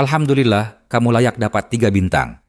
Alhamdulillah, kamu layak dapat tiga bintang.